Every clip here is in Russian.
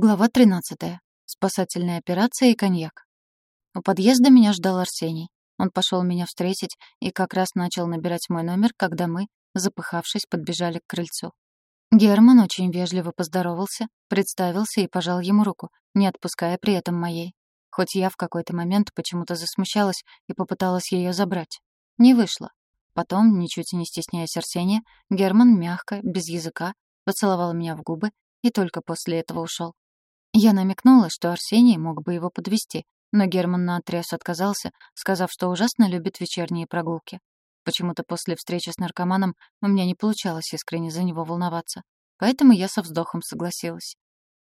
Глава 13. Спасательная операция и коньяк. У подъезда меня ждал Арсений. Он пошел меня встретить и как раз начал набирать мой номер, когда мы, запыхавшись, подбежали к крыльцу. Герман очень вежливо поздоровался, представился и пожал ему руку, не отпуская при этом моей. Хоть я в какой-то момент почему-то засмущалась и попыталась ее забрать. Не вышло. Потом, ничуть не стесняясь Арсения, Герман мягко, без языка, поцеловал меня в губы и только после этого ушел. Я намекнула, что Арсений мог бы его подвести, но Герман наотрез отказался, сказав, что ужасно любит вечерние прогулки. Почему-то после встречи с наркоманом у меня не получалось искренне за него волноваться, поэтому я со вздохом согласилась.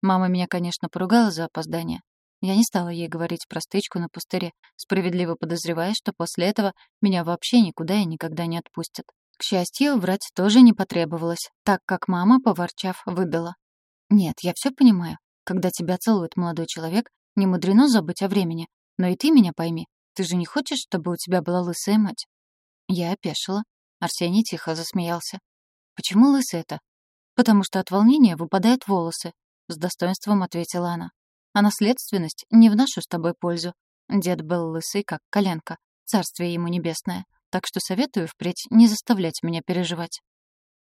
Мама меня, конечно, поругала за опоздание. Я не стала ей говорить про стычку на пустыре, справедливо подозревая, что после этого меня вообще никуда и никогда не отпустят. К счастью, врать тоже не потребовалось, так как мама, поворчав, выдала. «Нет, я все понимаю. Когда тебя целует молодой человек, не мудрено забыть о времени. Но и ты меня пойми. Ты же не хочешь, чтобы у тебя была лысая мать?» Я опешила. Арсений тихо засмеялся. «Почему лысая-то?» «Потому что от волнения выпадают волосы», — с достоинством ответила она. «А наследственность не в нашу с тобой пользу. Дед был лысый, как коленка. Царствие ему небесное. Так что советую впредь не заставлять меня переживать».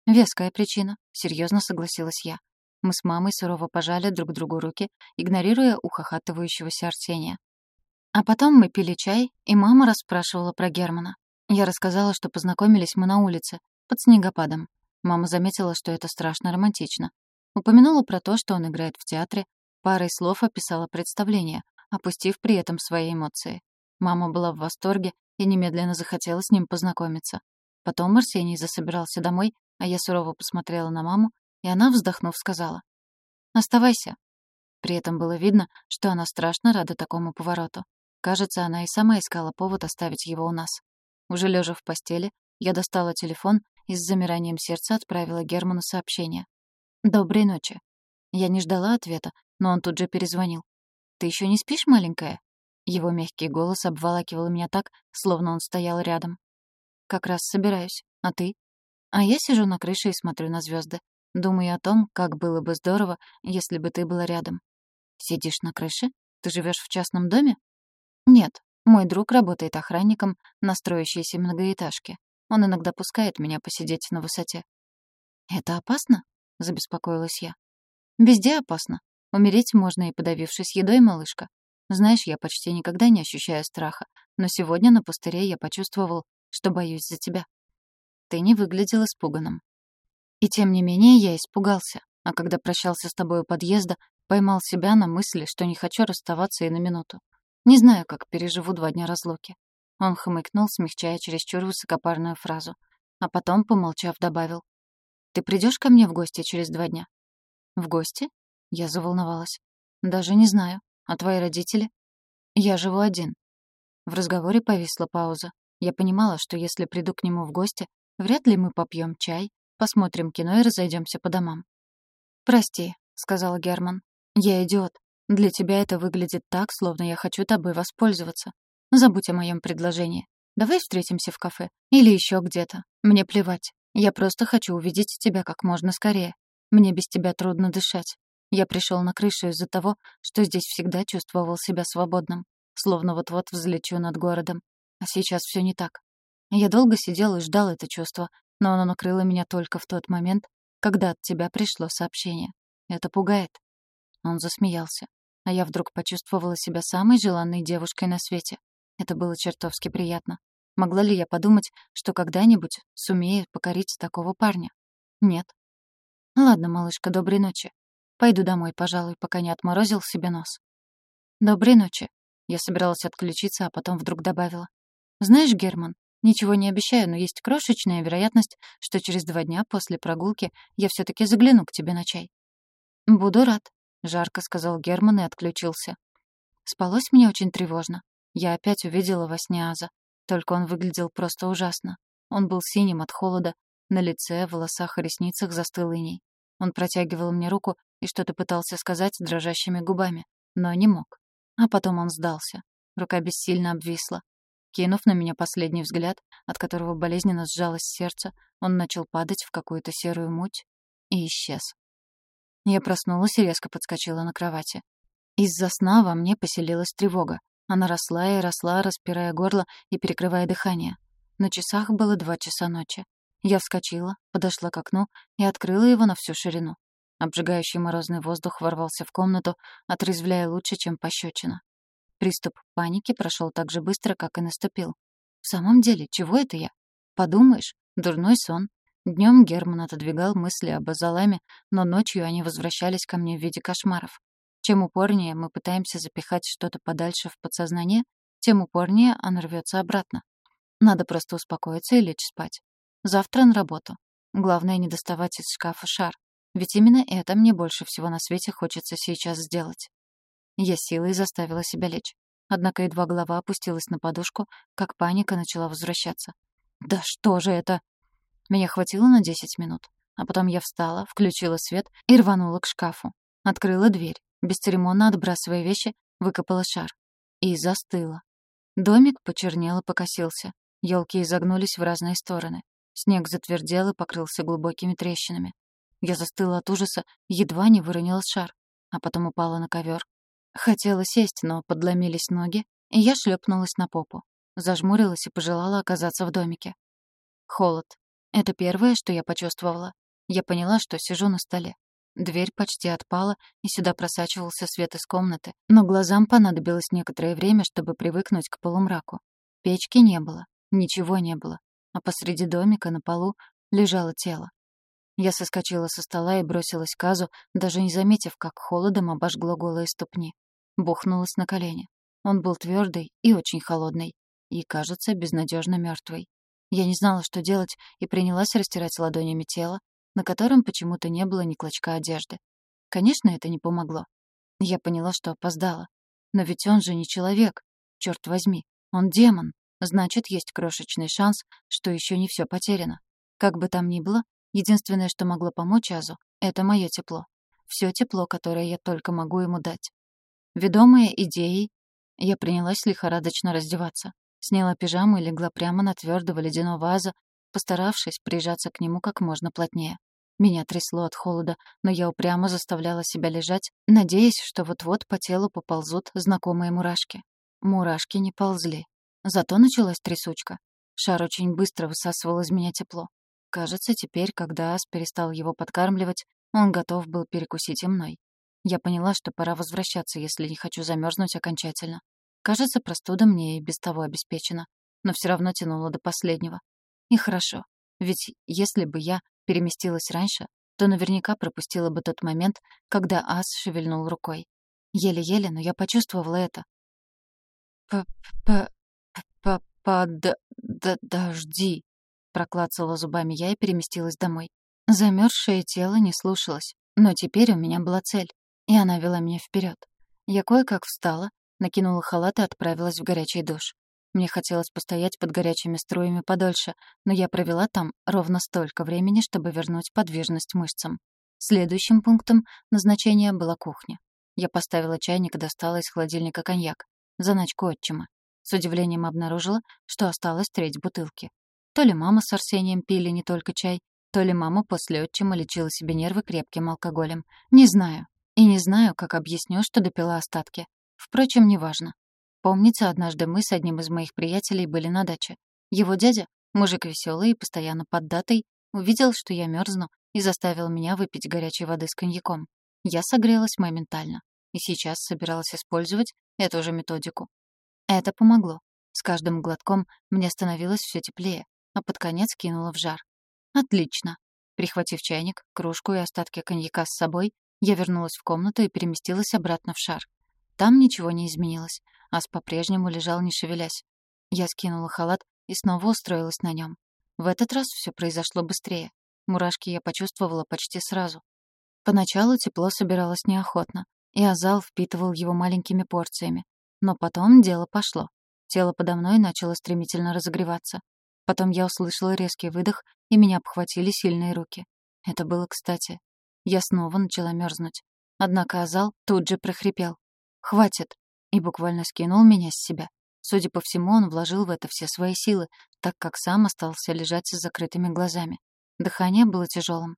«Веская причина», — серьезно согласилась я. Мы с мамой сурово пожали друг другу руки, игнорируя ухахатывающегося Арсения. А потом мы пили чай, и мама расспрашивала про Германа. Я рассказала, что познакомились мы на улице, под снегопадом. Мама заметила, что это страшно романтично. Упомянула про то, что он играет в театре, парой слов описала представление, опустив при этом свои эмоции. Мама была в восторге и немедленно захотела с ним познакомиться. Потом Арсений засобирался домой, а я сурово посмотрела на маму и она, вздохнув, сказала. «Оставайся». При этом было видно, что она страшно рада такому повороту. Кажется, она и сама искала повод оставить его у нас. Уже лежа в постели, я достала телефон и с замиранием сердца отправила Герману сообщение. «Доброй ночи». Я не ждала ответа, но он тут же перезвонил. «Ты еще не спишь, маленькая?» Его мягкий голос обволакивал меня так, словно он стоял рядом. «Как раз собираюсь. А ты?» «А я сижу на крыше и смотрю на звезды. Думаю о том, как было бы здорово, если бы ты была рядом. Сидишь на крыше? Ты живешь в частном доме? Нет, мой друг работает охранником на строящейся многоэтажке. Он иногда пускает меня посидеть на высоте. Это опасно? Забеспокоилась я. Везде опасно. Умереть можно и подавившись едой, малышка. Знаешь, я почти никогда не ощущаю страха, но сегодня на пустыре я почувствовал, что боюсь за тебя. Ты не выглядел испуганным. И тем не менее я испугался, а когда прощался с тобой у подъезда, поймал себя на мысли, что не хочу расставаться и на минуту. Не знаю, как переживу два дня разлуки. Он хмыкнул, смягчая чересчур высокопарную фразу. А потом, помолчав, добавил. «Ты придешь ко мне в гости через два дня?» «В гости?» Я заволновалась. «Даже не знаю. А твои родители?» «Я живу один». В разговоре повисла пауза. Я понимала, что если приду к нему в гости, вряд ли мы попьем чай, Посмотрим кино и разойдемся по домам». «Прости», — сказал Герман. «Я идиот. Для тебя это выглядит так, словно я хочу тобой воспользоваться. Забудь о моем предложении. Давай встретимся в кафе. Или еще где-то. Мне плевать. Я просто хочу увидеть тебя как можно скорее. Мне без тебя трудно дышать. Я пришел на крышу из-за того, что здесь всегда чувствовал себя свободным. Словно вот-вот взлечу над городом. А сейчас все не так. Я долго сидел и ждал это чувство, но оно накрыло меня только в тот момент, когда от тебя пришло сообщение. Это пугает». Он засмеялся, а я вдруг почувствовала себя самой желанной девушкой на свете. Это было чертовски приятно. Могла ли я подумать, что когда-нибудь сумею покорить такого парня? Нет. Ладно, малышка, доброй ночи. Пойду домой, пожалуй, пока не отморозил себе нос. Доброй ночи. Я собиралась отключиться, а потом вдруг добавила. Знаешь, Герман, Ничего не обещаю, но есть крошечная вероятность, что через два дня после прогулки я все таки загляну к тебе на чай». «Буду рад», — жарко сказал Герман и отключился. Спалось мне очень тревожно. Я опять увидела во сне Аза. Только он выглядел просто ужасно. Он был синим от холода, на лице, волосах и ресницах застыл иней. Он протягивал мне руку и что-то пытался сказать дрожащими губами, но не мог. А потом он сдался. Рука бессильно обвисла. Кинув на меня последний взгляд, от которого болезненно сжалось сердце, он начал падать в какую-то серую муть и исчез. Я проснулась и резко подскочила на кровати. Из-за сна во мне поселилась тревога. Она росла и росла, распирая горло и перекрывая дыхание. На часах было два часа ночи. Я вскочила, подошла к окну и открыла его на всю ширину. Обжигающий морозный воздух ворвался в комнату, отрезвляя лучше, чем пощечина. Приступ паники прошел так же быстро, как и наступил. В самом деле, чего это я? Подумаешь, дурной сон. Днем Герман отодвигал мысли об Азаламе, но ночью они возвращались ко мне в виде кошмаров. Чем упорнее мы пытаемся запихать что-то подальше в подсознание, тем упорнее оно рвется обратно. Надо просто успокоиться и лечь спать. Завтра на работу. Главное не доставать из шкафа шар. Ведь именно это мне больше всего на свете хочется сейчас сделать. Я силой заставила себя лечь. Однако едва голова опустилась на подушку, как паника начала возвращаться. «Да что же это?» Меня хватило на 10 минут. А потом я встала, включила свет и рванула к шкафу. Открыла дверь, бесцеремонно отбрасывая вещи, выкопала шар. И застыла. Домик почернел и покосился. Ёлки изогнулись в разные стороны. Снег затвердел и покрылся глубокими трещинами. Я застыла от ужаса, едва не выронила шар, а потом упала на ковер. Хотела сесть, но подломились ноги, и я шлепнулась на попу. Зажмурилась и пожелала оказаться в домике. Холод. Это первое, что я почувствовала. Я поняла, что сижу на столе. Дверь почти отпала, и сюда просачивался свет из комнаты, но глазам понадобилось некоторое время, чтобы привыкнуть к полумраку. Печки не было, ничего не было, а посреди домика на полу лежало тело. Я соскочила со стола и бросилась к Азу, даже не заметив, как холодом обожгло голые ступни. Бухнулась на колени. Он был твердый и очень холодный. И, кажется, безнадежно мертвый. Я не знала, что делать, и принялась растирать ладонями тело, на котором почему-то не было ни клочка одежды. Конечно, это не помогло. Я поняла, что опоздала. Но ведь он же не человек. Черт возьми, он демон. Значит, есть крошечный шанс, что еще не все потеряно. Как бы там ни было, единственное, что могло помочь Азу, это мое тепло. Все тепло, которое я только могу ему дать. Ведомая идеей, я принялась лихорадочно раздеваться. Сняла пижаму и легла прямо на твердого ледяного Аза, постаравшись прижаться к нему как можно плотнее. Меня трясло от холода, но я упрямо заставляла себя лежать, надеясь, что вот-вот по телу поползут знакомые мурашки. Мурашки не ползли. Зато началась трясучка. Шар очень быстро высасывал из меня тепло. Кажется, теперь, когда Ас перестал его подкармливать, он готов был перекусить и мной. Я поняла, что пора возвращаться, если не хочу замерзнуть окончательно. Кажется, простуда мне и без того обеспечена, но все равно тянула до последнего. И хорошо, ведь если бы я переместилась раньше, то наверняка пропустила бы тот момент, когда Ас шевельнул рукой. Еле-еле, но я почувствовала это. «П-п-п... «Подожди!» — проклацала зубами я и переместилась домой. Замерзшее тело не слушалось, но теперь у меня была цель, и она вела меня вперед. Я кое-как встала, накинула халат и отправилась в горячий душ. Мне хотелось постоять под горячими струями подольше, но я провела там ровно столько времени, чтобы вернуть подвижность мышцам. Следующим пунктом назначения была кухня. Я поставила чайник и достала из холодильника коньяк. Заначку отчима. С удивлением обнаружила, что осталась треть бутылки. То ли мама с Арсением пили не только чай, то ли мама после отчима лечила себе нервы крепким алкоголем. Не знаю. И не знаю, как объясню, что допила остатки. Впрочем, неважно. Помнится, однажды мы с одним из моих приятелей были на даче. Его дядя, мужик веселый и постоянно поддатый, увидел, что я мерзну, и заставил меня выпить горячей воды с коньяком. Я согрелась моментально. И сейчас собиралась использовать эту же методику. Это помогло. С каждым глотком мне становилось все теплее, а под конец кинуло в жар. Отлично. Прихватив чайник, кружку и остатки коньяка с собой, я вернулась в комнату и переместилась обратно в шар. Там ничего не изменилось, Ас по-прежнему лежал, не шевелясь. Я скинула халат и снова устроилась на нем. В этот раз все произошло быстрее. Мурашки я почувствовала почти сразу. Поначалу тепло собиралось неохотно, и Азал впитывал его маленькими порциями, но потом дело пошло. Тело подо мной начало стремительно разогреваться. Потом я услышала резкий выдох, и меня обхватили сильные руки. Это было кстати. Я снова начала мерзнуть. Однако Азал тут же прохрипел. «Хватит!» и буквально скинул меня с себя. Судя по всему, он вложил в это все свои силы, так как сам остался лежать с закрытыми глазами. Дыхание было тяжелым.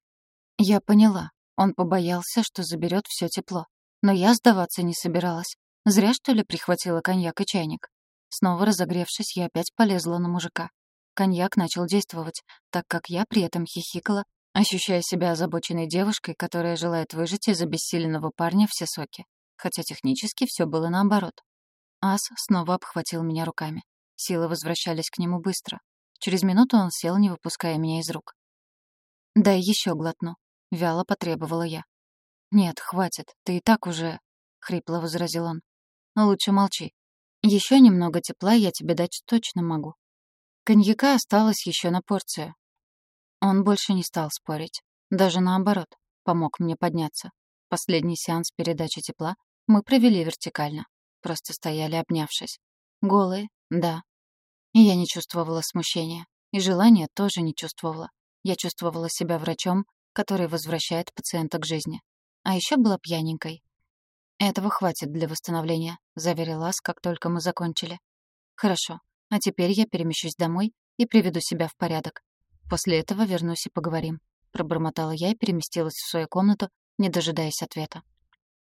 Я поняла. Он побоялся, что заберет все тепло. Но я сдаваться не собиралась. Зря, что ли, прихватила коньяк и чайник. Снова разогревшись, я опять полезла на мужика. Коньяк начал действовать, так как я при этом хихикала, ощущая себя озабоченной девушкой, которая желает выжать из обессиленного парня все соки. Хотя технически все было наоборот. Ас снова обхватил меня руками. Силы возвращались к нему быстро. Через минуту он сел, не выпуская меня из рук. «Дай еще глотну», — вяло потребовала я. «Нет, хватит, ты и так уже...» — хрипло возразил он. «Лучше молчи. Еще немного тепла я тебе дать точно могу». Коньяка осталось еще на порцию. Он больше не стал спорить. Даже наоборот, помог мне подняться. Последний сеанс передачи тепла мы провели вертикально. Просто стояли, обнявшись. Голые, да. И я не чувствовала смущения. И желания тоже не чувствовала. Я чувствовала себя врачом, который возвращает пациента к жизни. А еще была пьяненькой. «Этого хватит для восстановления», — заверил Ас, как только мы закончили. «Хорошо. А теперь я перемещусь домой и приведу себя в порядок. После этого вернусь и поговорим», — пробормотала я и переместилась в свою комнату, не дожидаясь ответа.